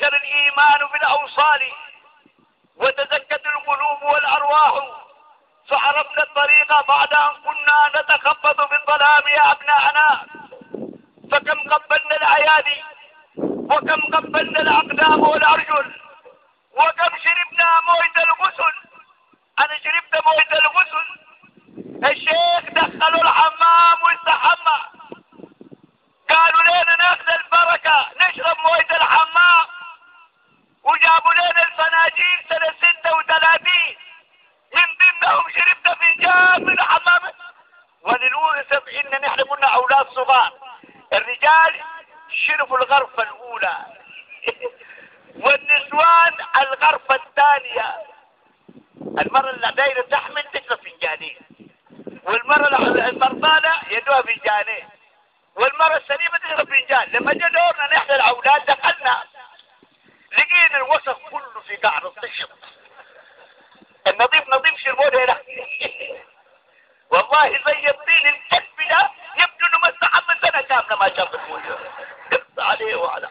معشر الإيمان بالأوصال وتزكت القلوب والأرواح فعرفنا الطريق بعد أن كنا نتخبط في الظلام يا أبناءنا. فكم قبلنا الأيادي وكم قبلنا الأقدام والأرجل 30 سنة 36 من ضمنهم شربنا فنجان من حمام وللأسف إن نحن كنا أولاد صغار الرجال شربوا الغرفة الأولى والنسوان الغرفة الثانية المرة اللي دايرة تحمل تشرب فنجانين والمرة المرضانة يدوها فنجانين والمرة السليمة تشرب فنجان لما جا دورنا نحن الأولاد دخلنا لقينا الوسخ في قعر الطشب النظيف نظيف شربوه هنا والله زي الطين الكلب ده يبدو إنه ما استحمل سنة كاملة ما شاف المويه عليه وعلى